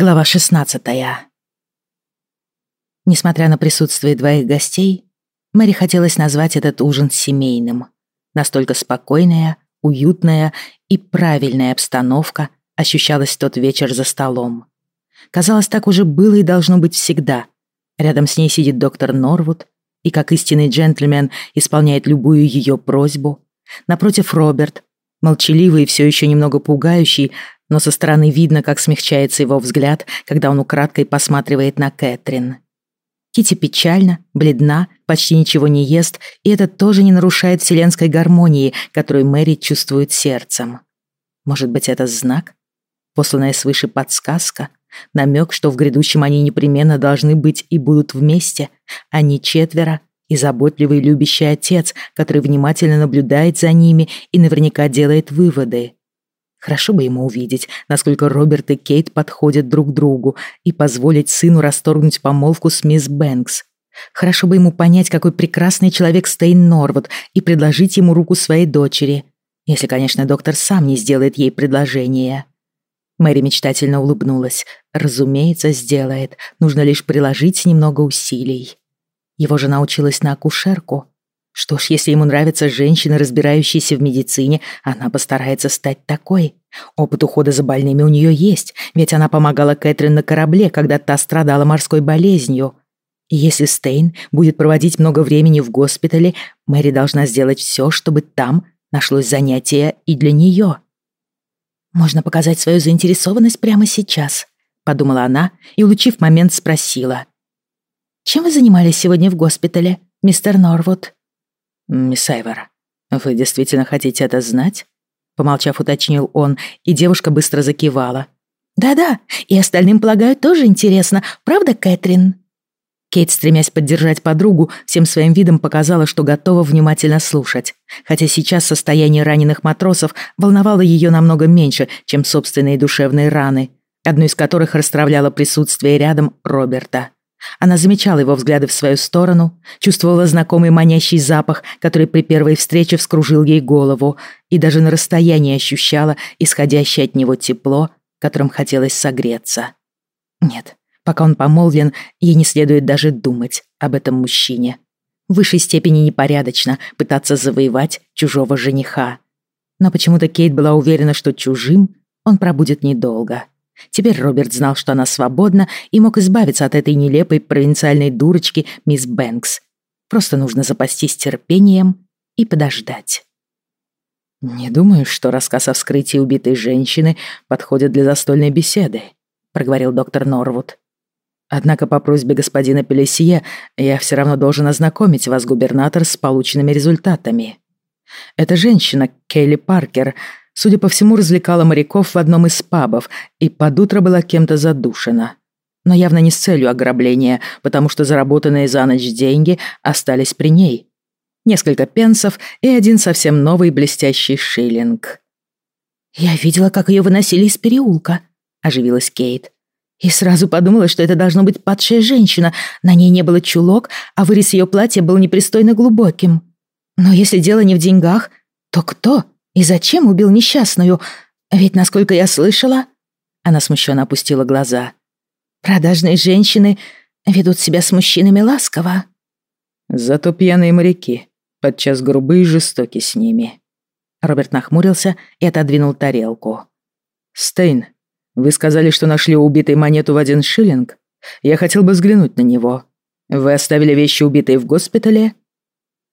Глава 16 Несмотря на присутствие двоих гостей, Мэри хотелось назвать этот ужин семейным. Настолько спокойная, уютная и правильная обстановка ощущалась тот вечер за столом. Казалось, так уже было и должно быть всегда. Рядом с ней сидит доктор Норвуд и, как истинный джентльмен, исполняет любую ее просьбу. Напротив Роберт, молчаливый и все еще немного пугающий, но со стороны видно, как смягчается его взгляд, когда он украдкой посматривает на Кэтрин. Кити печальна, бледна, почти ничего не ест, и это тоже не нарушает вселенской гармонии, которую Мэри чувствует сердцем. Может быть, это знак? Посланная свыше подсказка? Намек, что в грядущем они непременно должны быть и будут вместе, они четверо, и заботливый любящий отец, который внимательно наблюдает за ними и наверняка делает выводы. Хорошо бы ему увидеть, насколько Роберт и Кейт подходят друг другу и позволить сыну расторгнуть помолвку с мисс Бэнкс. Хорошо бы ему понять, какой прекрасный человек Стейн Норвуд и предложить ему руку своей дочери. Если, конечно, доктор сам не сделает ей предложение. Мэри мечтательно улыбнулась. Разумеется, сделает. Нужно лишь приложить немного усилий. Его жена училась на акушерку, что ж, если ему нравятся женщины, разбирающиеся в медицине, она постарается стать такой. Опыт ухода за больными у нее есть, ведь она помогала Кэтрин на корабле, когда та страдала морской болезнью. И если Стейн будет проводить много времени в госпитале, Мэри должна сделать все, чтобы там нашлось занятие и для нее. «Можно показать свою заинтересованность прямо сейчас», — подумала она и, улучив момент, спросила. «Чем вы занимались сегодня в госпитале, мистер Норвуд?» «Мисс Айвор, вы действительно хотите это знать?» Помолчав, уточнил он, и девушка быстро закивала. «Да-да, и остальным, полагаю, тоже интересно, правда, Кэтрин?» Кейт, стремясь поддержать подругу, всем своим видом показала, что готова внимательно слушать. Хотя сейчас состояние раненых матросов волновало ее намного меньше, чем собственные душевные раны, одну из которых расстравляло присутствие рядом Роберта. Она замечала его взгляды в свою сторону, чувствовала знакомый манящий запах, который при первой встрече вскружил ей голову, и даже на расстоянии ощущала исходящее от него тепло, которым хотелось согреться. Нет, пока он помолвлен, ей не следует даже думать об этом мужчине. В высшей степени непорядочно пытаться завоевать чужого жениха. Но почему-то Кейт была уверена, что чужим он пробудет недолго. Теперь Роберт знал, что она свободна и мог избавиться от этой нелепой провинциальной дурочки мисс Бэнкс. Просто нужно запастись терпением и подождать. «Не думаю, что рассказ о вскрытии убитой женщины подходит для застольной беседы», проговорил доктор Норвуд. «Однако по просьбе господина Пелесье я все равно должен ознакомить вас, губернатор, с полученными результатами. Эта женщина, Келли Паркер, судя по всему, развлекала моряков в одном из пабов и под утро была кем-то задушена. Но явно не с целью ограбления, потому что заработанные за ночь деньги остались при ней. Несколько пенсов и один совсем новый блестящий шиллинг. «Я видела, как ее выносили из переулка», — оживилась Кейт. И сразу подумала, что это должно быть падшая женщина. На ней не было чулок, а вырез ее платья был непристойно глубоким. Но если дело не в деньгах, то кто? И зачем убил несчастную? Ведь, насколько я слышала...» Она смущенно опустила глаза. «Продажные женщины ведут себя с мужчинами ласково». «Зато пьяные моряки подчас грубы и жестоки с ними». Роберт нахмурился и отодвинул тарелку. «Стейн, вы сказали, что нашли убитой монету в один шиллинг? Я хотел бы взглянуть на него. Вы оставили вещи убитые в госпитале?»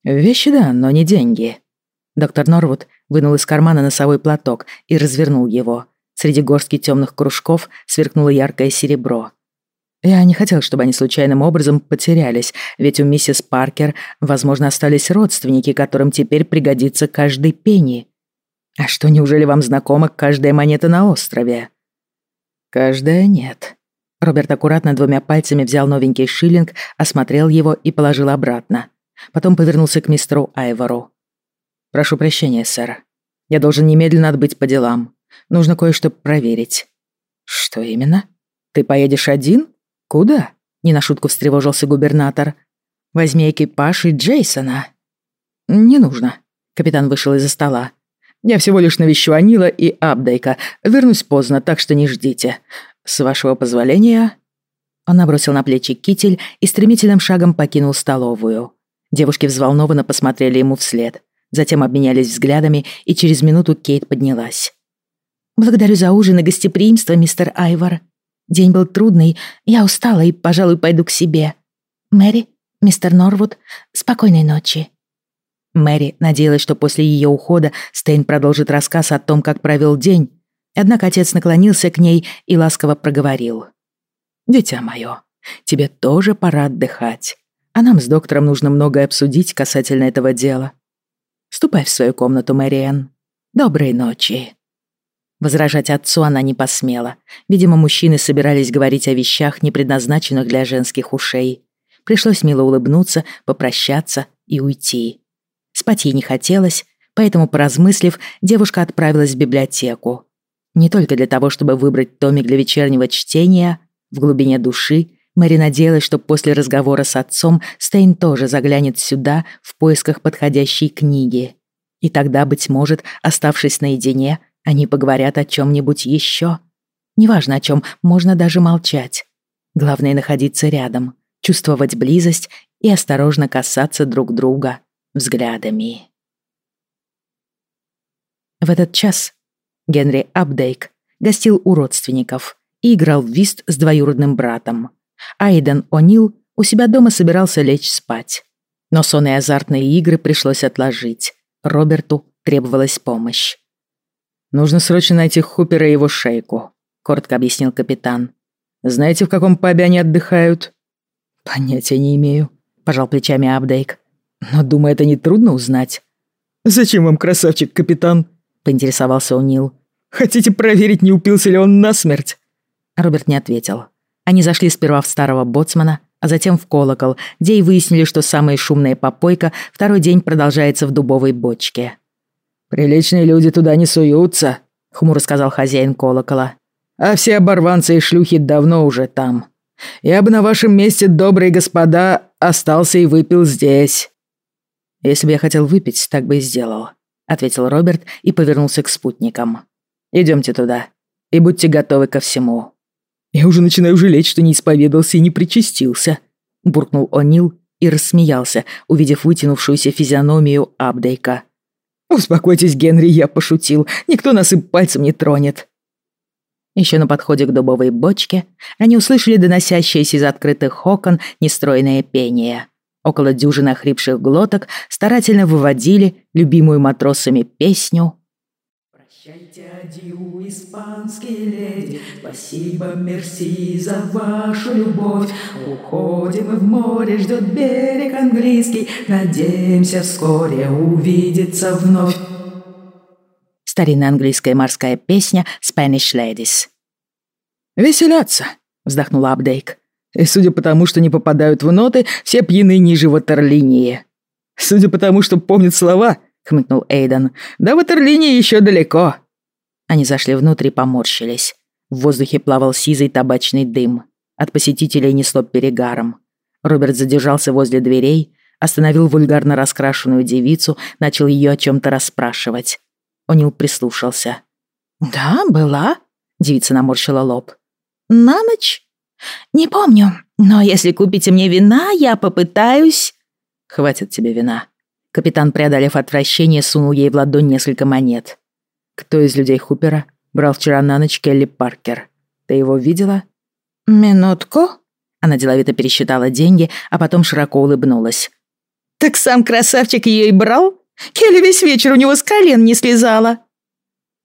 «Вещи, да, но не деньги». Доктор Норвуд вынул из кармана носовой платок и развернул его. Среди горстки темных кружков сверкнуло яркое серебро. Я не хотел, чтобы они случайным образом потерялись, ведь у миссис Паркер, возможно, остались родственники, которым теперь пригодится каждый пенни. А что, неужели вам знакома каждая монета на острове? Каждая нет. Роберт аккуратно двумя пальцами взял новенький шиллинг, осмотрел его и положил обратно. Потом повернулся к мистеру Айвору. «Прошу прощения, сэр. Я должен немедленно отбыть по делам. Нужно кое-что проверить». «Что именно? Ты поедешь один? Куда?» Не на шутку встревожился губернатор. «Возьми экипаж и Джейсона». «Не нужно». Капитан вышел из-за стола. «Я всего лишь навещу Анила и Абдейка. Вернусь поздно, так что не ждите. «С вашего позволения...» Он набросил на плечи китель и стремительным шагом покинул столовую. Девушки взволнованно посмотрели ему вслед, затем обменялись взглядами, и через минуту Кейт поднялась. «Благодарю за ужин и гостеприимство, мистер Айвор. День был трудный, я устала и, пожалуй, пойду к себе. Мэри, мистер Норвуд, спокойной ночи». Мэри надеялась, что после ее ухода Стейн продолжит рассказ о том, как провел день, однако отец наклонился к ней и ласково проговорил. «Дитя мое, тебе тоже пора отдыхать, а нам с доктором нужно многое обсудить касательно этого дела. Ступай в свою комнату, Мэриэн. Доброй ночи». Возражать отцу она не посмела. Видимо, мужчины собирались говорить о вещах, не предназначенных для женских ушей. Пришлось мило улыбнуться, попрощаться и уйти. Спать ей не хотелось, поэтому, поразмыслив, девушка отправилась в библиотеку. Не только для того, чтобы выбрать томик для вечернего чтения, в глубине души Мэри надеялась, что после разговора с отцом Стейн тоже заглянет сюда в поисках подходящей книги. И тогда, быть может, оставшись наедине, они поговорят о чем-нибудь еще. Неважно о чем, можно даже молчать. Главное находиться рядом, чувствовать близость и осторожно касаться друг друга взглядами. В этот час Генри Абдейк гостил у родственников и играл в вист с двоюродным братом. Айден О'Нил у себя дома собирался лечь спать. Но сон и азартные игры пришлось отложить. Роберту требовалась помощь. «Нужно срочно найти Хупера и его шейку», — коротко объяснил капитан. «Знаете, в каком пабе они отдыхают?» «Понятия не имею», — пожал плечами Абдейк. Но, думаю, это нетрудно узнать. «Зачем вам красавчик, капитан?» — поинтересовался Унил. «Хотите проверить, не упился ли он насмерть?» Роберт не ответил. Они зашли сперва в старого боцмана, а затем в колокол, где и выяснили, что самая шумная попойка второй день продолжается в дубовой бочке. «Приличные люди туда не суются», — хмуро сказал хозяин колокола. «А все оборванцы и шлюхи давно уже там. Я бы на вашем месте, добрые господа, остался и выпил здесь». «Если бы я хотел выпить, так бы и сделал», — ответил Роберт и повернулся к спутникам. «Идемте туда и будьте готовы ко всему». «Я уже начинаю жалеть, что не исповедался и не причастился», — буркнул О'Нил и рассмеялся, увидев вытянувшуюся физиономию Абдейка. «Успокойтесь, Генри, я пошутил. Никто нас и пальцем не тронет». Еще на подходе к дубовой бочке они услышали доносящееся из открытых окон нестройное пение. Около дюжины охрипших глоток старательно выводили любимую матросами песню Адью, испанские леди, Спасибо, мерси за вашу любовь. Уходим в море, ждет берег английский, Надеемся вскоре увидеться вновь. Старинная английская морская песня «Spanish Ladies». «Веселятся», — вздохнула Абдейк. И судя по тому, что не попадают в ноты, все пьяны ниже ватерлинии. Судя по тому, что помнят слова, хмыкнул Эйден, до ватерлинии еще далеко. Они зашли внутрь и поморщились. В воздухе плавал сизый табачный дым. От посетителей несло перегаром. Роберт задержался возле дверей, остановил вульгарно раскрашенную девицу, начал ее о чем-то расспрашивать. Онил прислушался. «Да, была?» — девица наморщила лоб. «На ночь?» «Не помню, но если купите мне вина, я попытаюсь...» «Хватит тебе вина». Капитан, преодолев отвращение, сунул ей в ладонь несколько монет. «Кто из людей Хупера брал вчера на ночь Келли Паркер? Ты его видела?» «Минутку». Она деловито пересчитала деньги, а потом широко улыбнулась. «Так сам красавчик ее и брал? Келли весь вечер у него с колен не слезала».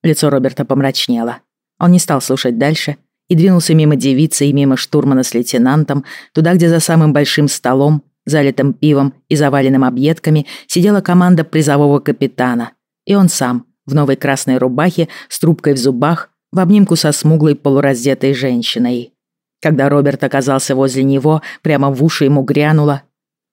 Лицо Роберта помрачнело. Он не стал слушать дальше и двинулся мимо девицы и мимо штурмана с лейтенантом, туда, где за самым большим столом, залитым пивом и заваленным объедками, сидела команда призового капитана. И он сам, в новой красной рубахе, с трубкой в зубах, в обнимку со смуглой полураздетой женщиной. Когда Роберт оказался возле него, прямо в уши ему грянуло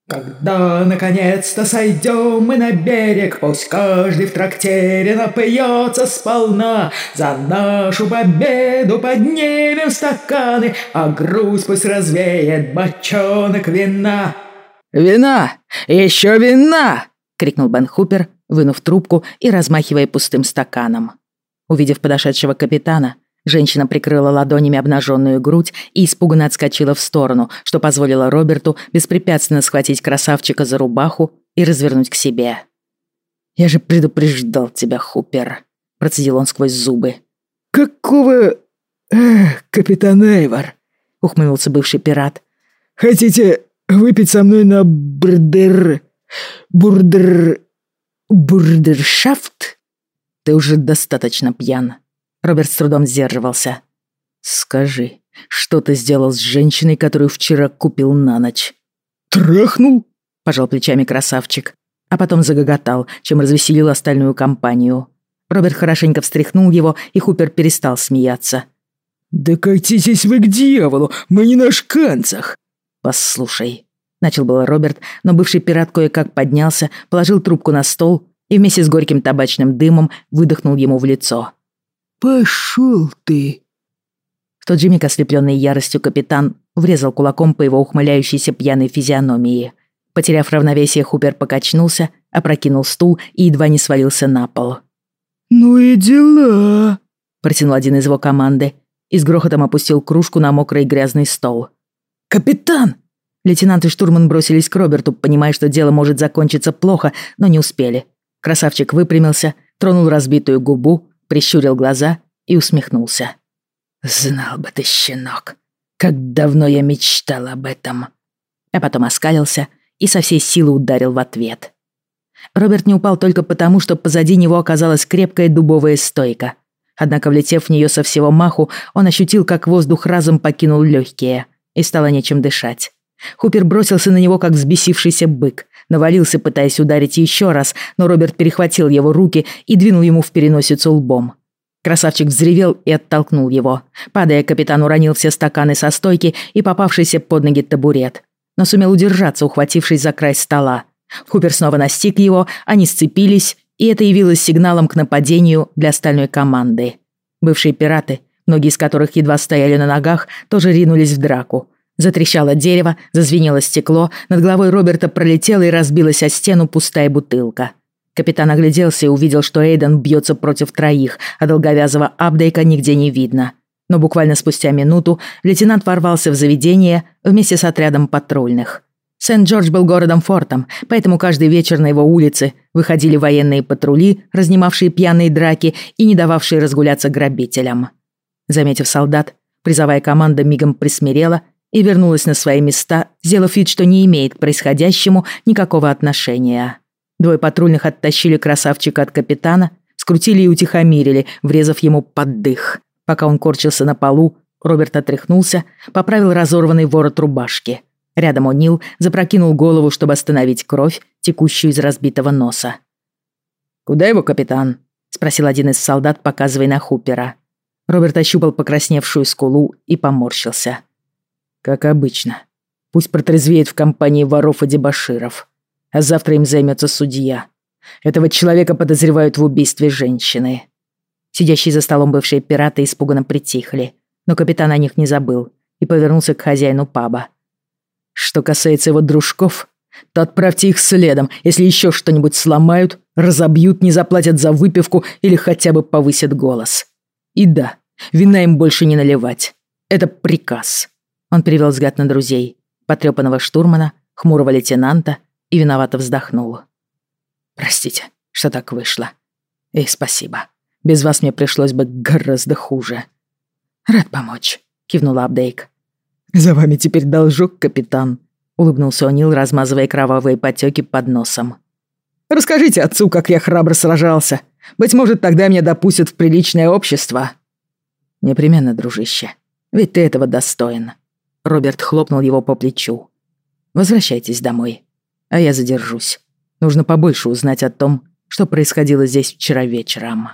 когда наконец-то сойдем мы на берег, Пусть каждый в трактире напьется сполна, За нашу победу поднимем стаканы, А грусть пусть развеет бочонок вина. «Вина! Еще вина!» — крикнул Бен Хупер, вынув трубку и размахивая пустым стаканом. Увидев подошедшего капитана, Женщина прикрыла ладонями обнаженную грудь и испуганно отскочила в сторону, что позволило Роберту беспрепятственно схватить красавчика за рубаху и развернуть к себе. «Я же предупреждал тебя, Хупер», — процедил он сквозь зубы. «Какого... Эх, капитан Эйвор», — ухмыльнулся бывший пират. «Хотите выпить со мной на бурдер... бурдер... бурдершафт?» «Ты уже достаточно пьян», Роберт с трудом сдерживался. «Скажи, что ты сделал с женщиной, которую вчера купил на ночь?» «Трахнул?» — пожал плечами красавчик. А потом загоготал, чем развеселил остальную компанию. Роберт хорошенько встряхнул его, и Хупер перестал смеяться. «Да катитесь вы к дьяволу, мы не на шканцах!» «Послушай», — начал было Роберт, но бывший пират кое-как поднялся, положил трубку на стол и вместе с горьким табачным дымом выдохнул ему в лицо. «Пошел ты!» В тот же миг ослепленный яростью капитан врезал кулаком по его ухмыляющейся пьяной физиономии. Потеряв равновесие, Хупер покачнулся, опрокинул стул и едва не свалился на пол. «Ну и дела!» — протянул один из его команды и с грохотом опустил кружку на мокрый грязный стол. «Капитан!» Лейтенант и штурман бросились к Роберту, понимая, что дело может закончиться плохо, но не успели. Красавчик выпрямился, тронул разбитую губу, прищурил глаза и усмехнулся. «Знал бы ты, щенок, как давно я мечтал об этом!» А потом оскалился и со всей силы ударил в ответ. Роберт не упал только потому, что позади него оказалась крепкая дубовая стойка. Однако, влетев в нее со всего маху, он ощутил, как воздух разом покинул легкие, и стало нечем дышать. Хупер бросился на него, как взбесившийся бык, навалился, пытаясь ударить еще раз, но Роберт перехватил его руки и двинул ему в переносицу лбом. Красавчик взревел и оттолкнул его. Падая, капитан уронил все стаканы со стойки и попавшийся под ноги табурет. Но сумел удержаться, ухватившись за край стола. Хупер снова настиг его, они сцепились, и это явилось сигналом к нападению для остальной команды. Бывшие пираты, многие из которых едва стояли на ногах, тоже ринулись в драку. Затрещало дерево, зазвенело стекло, над головой Роберта пролетела и разбилась о стену пустая бутылка. Капитан огляделся и увидел, что Эйден бьется против троих, а долговязого Абдейка нигде не видно. Но буквально спустя минуту лейтенант ворвался в заведение вместе с отрядом патрульных. Сент-Джордж был городом-фортом, поэтому каждый вечер на его улице выходили военные патрули, разнимавшие пьяные драки и не дававшие разгуляться грабителям. Заметив солдат, призовая команда мигом присмирела и вернулась на свои места, сделав вид, что не имеет к происходящему никакого отношения. Двое патрульных оттащили красавчика от капитана, скрутили и утихомирили, врезав ему под дых. Пока он корчился на полу, Роберт отряхнулся, поправил разорванный ворот рубашки. Рядом О'Нил запрокинул голову, чтобы остановить кровь, текущую из разбитого носа. «Куда его капитан?» — спросил один из солдат, показывая на Хупера. Роберт ощупал покрасневшую скулу и поморщился. Как обычно. Пусть протрезвеет в компании воров и дебоширов. А завтра им займется судья. Этого человека подозревают в убийстве женщины. Сидящие за столом бывшие пираты испуганно притихли, но капитан о них не забыл и повернулся к хозяину паба. Что касается его дружков, то отправьте их следом, если еще что-нибудь сломают, разобьют, не заплатят за выпивку или хотя бы повысят голос. И да, вина им больше не наливать. Это приказ. Он перевел взгляд на друзей, потрепанного штурмана, хмурого лейтенанта и виновато вздохнул. «Простите, что так вышло. И спасибо. Без вас мне пришлось бы гораздо хуже». «Рад помочь», — кивнула Абдейк. «За вами теперь должок, капитан», — улыбнулся О'Нил, размазывая кровавые потеки под носом. «Расскажите отцу, как я храбро сражался. Быть может, тогда меня допустят в приличное общество». «Непременно, дружище. Ведь ты этого достоин», Роберт хлопнул его по плечу. «Возвращайтесь домой, а я задержусь. Нужно побольше узнать о том, что происходило здесь вчера вечером».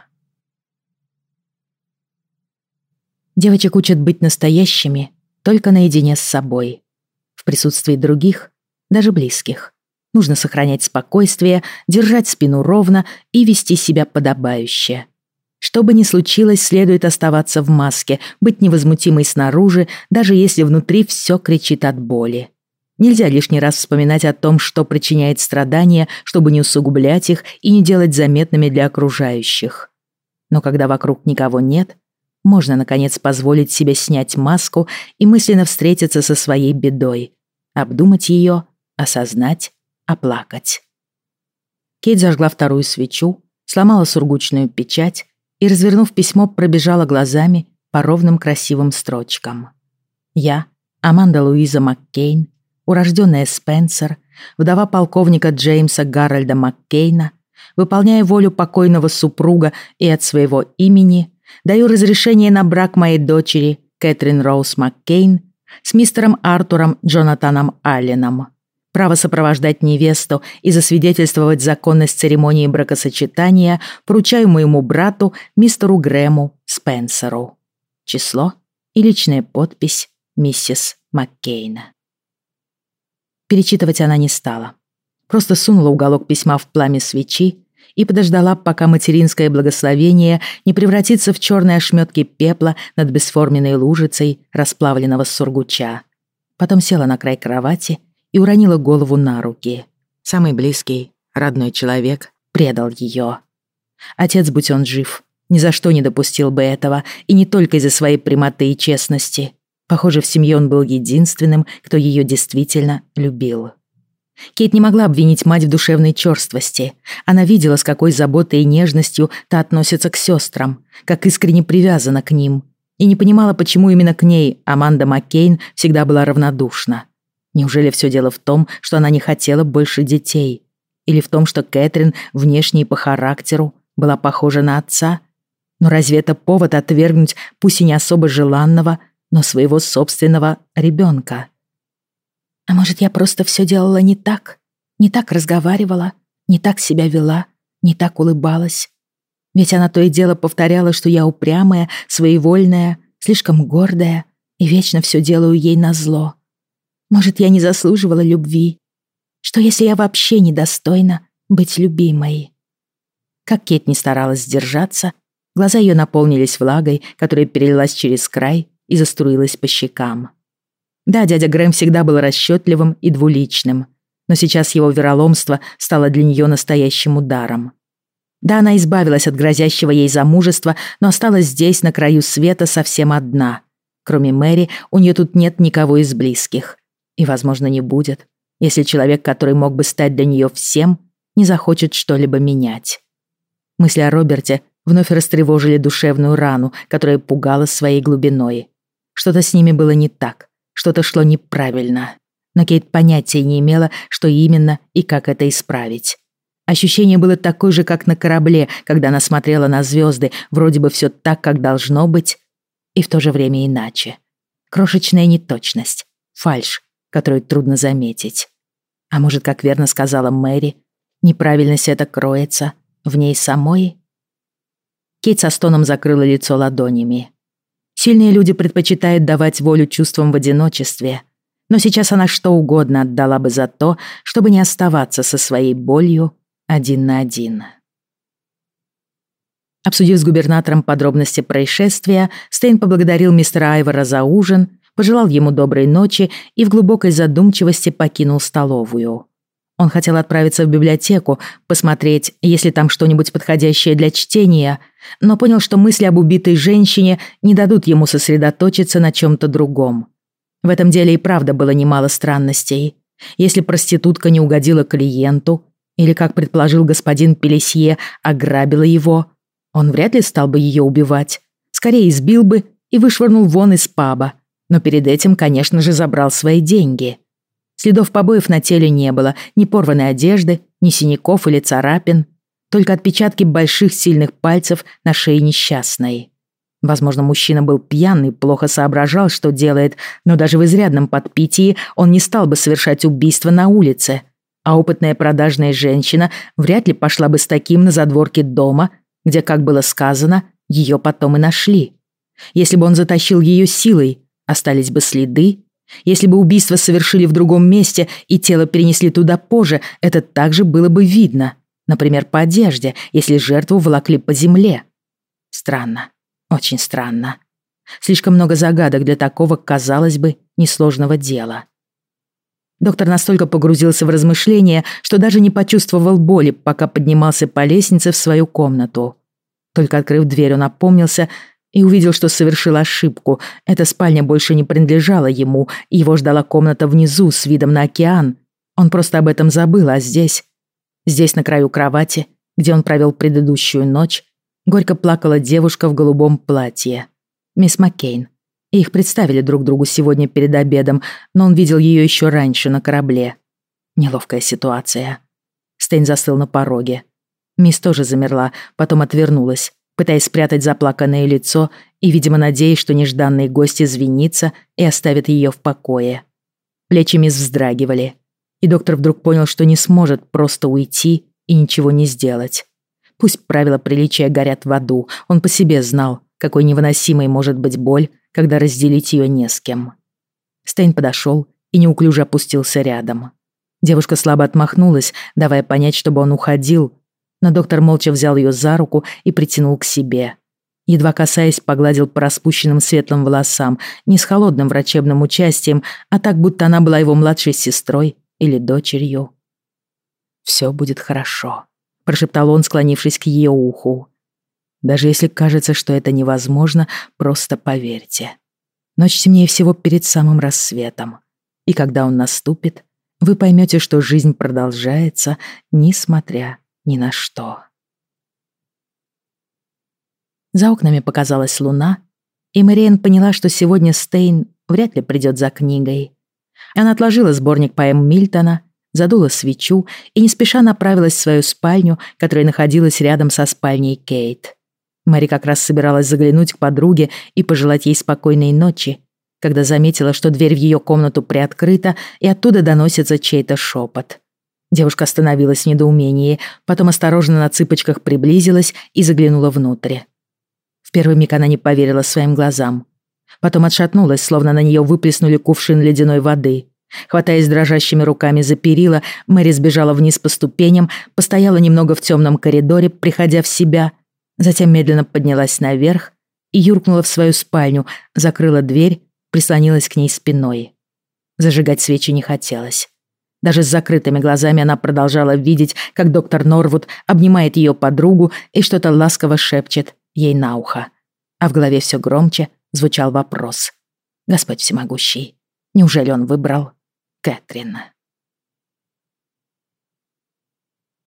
Девочек учат быть настоящими только наедине с собой. В присутствии других, даже близких. Нужно сохранять спокойствие, держать спину ровно и вести себя подобающе. Что бы ни случилось, следует оставаться в маске, быть невозмутимой снаружи, даже если внутри все кричит от боли. Нельзя лишний раз вспоминать о том, что причиняет страдания, чтобы не усугублять их и не делать заметными для окружающих. Но когда вокруг никого нет, можно, наконец, позволить себе снять маску и мысленно встретиться со своей бедой, обдумать ее, осознать, оплакать. Кейт зажгла вторую свечу, сломала сургучную печать и, развернув письмо, пробежала глазами по ровным красивым строчкам. Я, Аманда Луиза Маккейн, урожденная Спенсер, вдова полковника Джеймса Гарольда Маккейна, выполняя волю покойного супруга и от своего имени, даю разрешение на брак моей дочери Кэтрин Роуз Маккейн с мистером Артуром Джонатаном Алленом. Право сопровождать невесту и засвидетельствовать законность церемонии бракосочетания поручаю моему брату, мистеру Грэму Спенсеру. Число и личная подпись миссис Маккейна. Перечитывать она не стала. Просто сунула уголок письма в пламя свечи и подождала, пока материнское благословение не превратится в черные ошметки пепла над бесформенной лужицей расплавленного сургуча. Потом села на край кровати и уронила голову на руки. Самый близкий, родной человек предал ее. Отец, будь он жив, ни за что не допустил бы этого, и не только из-за своей прямоты и честности. Похоже, в семье он был единственным, кто ее действительно любил. Кейт не могла обвинить мать в душевной черствости. Она видела, с какой заботой и нежностью та относится к сестрам, как искренне привязана к ним, и не понимала, почему именно к ней Аманда Маккейн всегда была равнодушна. Неужели все дело в том, что она не хотела больше детей? Или в том, что Кэтрин внешне и по характеру была похожа на отца? Но разве это повод отвергнуть, пусть и не особо желанного, но своего собственного ребенка? А может, я просто все делала не так? Не так разговаривала, не так себя вела, не так улыбалась? Ведь она то и дело повторяла, что я упрямая, своевольная, слишком гордая и вечно все делаю ей назло. Может, я не заслуживала любви? Что если я вообще недостойна быть любимой? Как Кет не старалась сдержаться, глаза ее наполнились влагой, которая перелилась через край и заструилась по щекам. Да, дядя Грэм всегда был расчетливым и двуличным, но сейчас его вероломство стало для нее настоящим ударом. Да, она избавилась от грозящего ей замужества, но осталась здесь, на краю света, совсем одна. Кроме Мэри, у нее тут нет никого из близких. И, возможно, не будет, если человек, который мог бы стать для нее всем, не захочет что-либо менять. Мысли о Роберте вновь растревожили душевную рану, которая пугала своей глубиной. Что-то с ними было не так. Что-то шло неправильно. Но Кейт понятия не имела, что именно и как это исправить. Ощущение было такое же, как на корабле, когда она смотрела на звезды, вроде бы все так, как должно быть, и в то же время иначе. Крошечная неточность, фальшь, которую трудно заметить. А может, как верно сказала Мэри, неправильность это кроется в ней самой? Кейт со стоном закрыла лицо ладонями. Сильные люди предпочитают давать волю чувствам в одиночестве, но сейчас она что угодно отдала бы за то, чтобы не оставаться со своей болью один на один. Обсудив с губернатором подробности происшествия, Стейн поблагодарил мистера Айвора за ужин, пожелал ему доброй ночи и в глубокой задумчивости покинул столовую. Он хотел отправиться в библиотеку, посмотреть, есть ли там что-нибудь подходящее для чтения, но понял, что мысли об убитой женщине не дадут ему сосредоточиться на чем-то другом. В этом деле и правда было немало странностей. Если проститутка не угодила клиенту, или, как предположил господин Пелесье, ограбила его, он вряд ли стал бы ее убивать. Скорее избил бы и вышвырнул вон из паба. Но перед этим, конечно же, забрал свои деньги. Следов побоев на теле не было, ни порванной одежды, ни синяков или царапин, только отпечатки больших сильных пальцев на шее несчастной. Возможно, мужчина был пьяный, плохо соображал, что делает, но даже в изрядном подпитии он не стал бы совершать убийство на улице. А опытная продажная женщина вряд ли пошла бы с таким на задворке дома, где, как было сказано, ее потом и нашли. Если бы он затащил ее силой, остались бы следы, если бы убийство совершили в другом месте и тело перенесли туда позже, это также было бы видно. Например, по одежде, если жертву волокли по земле. Странно. Очень странно. Слишком много загадок для такого, казалось бы, несложного дела. Доктор настолько погрузился в размышления, что даже не почувствовал боли, пока поднимался по лестнице в свою комнату. Только открыв дверь, он опомнился и увидел, что совершил ошибку. Эта спальня больше не принадлежала ему, его ждала комната внизу с видом на океан. Он просто об этом забыл, а здесь... Здесь, на краю кровати, где он провел предыдущую ночь, горько плакала девушка в голубом платье. Мисс Маккейн. Их представили друг другу сегодня перед обедом, но он видел ее еще раньше на корабле. Неловкая ситуация. Стейн застыл на пороге. Мисс тоже замерла, потом отвернулась, пытаясь спрятать заплаканное лицо и, видимо, надеясь, что нежданный гость извинится и оставит ее в покое. Плечи мисс вздрагивали, и доктор вдруг понял, что не сможет просто уйти и ничего не сделать. Пусть правила приличия горят в аду, он по себе знал, какой невыносимой может быть боль, когда разделить ее не с кем. Стейн подошел и неуклюже опустился рядом. Девушка слабо отмахнулась, давая понять, чтобы он уходил, но доктор молча взял ее за руку и притянул к себе. Едва касаясь, погладил по распущенным светлым волосам, не с холодным врачебным участием, а так, будто она была его младшей сестрой или дочерью. «Все будет хорошо», — прошептал он, склонившись к ее уху. «Даже если кажется, что это невозможно, просто поверьте. Ночь темнее всего перед самым рассветом. И когда он наступит, вы поймете, что жизнь продолжается, несмотря ни на что. За окнами показалась луна, и Мэриэн поняла, что сегодня Стейн вряд ли придет за книгой. Она отложила сборник поэм Мильтона, задула свечу и не спеша направилась в свою спальню, которая находилась рядом со спальней Кейт. Мэри как раз собиралась заглянуть к подруге и пожелать ей спокойной ночи, когда заметила, что дверь в ее комнату приоткрыта, и оттуда доносится чей-то шепот. Девушка остановилась в недоумении, потом осторожно на цыпочках приблизилась и заглянула внутрь. В первый миг она не поверила своим глазам. Потом отшатнулась, словно на нее выплеснули кувшин ледяной воды. Хватаясь дрожащими руками за перила, Мэри сбежала вниз по ступеням, постояла немного в темном коридоре, приходя в себя, затем медленно поднялась наверх и юркнула в свою спальню, закрыла дверь, прислонилась к ней спиной. Зажигать свечи не хотелось. Даже с закрытыми глазами она продолжала видеть, как доктор Норвуд обнимает ее подругу и что-то ласково шепчет ей на ухо. А в голове все громче звучал вопрос. «Господь всемогущий, неужели он выбрал Кэтрин?»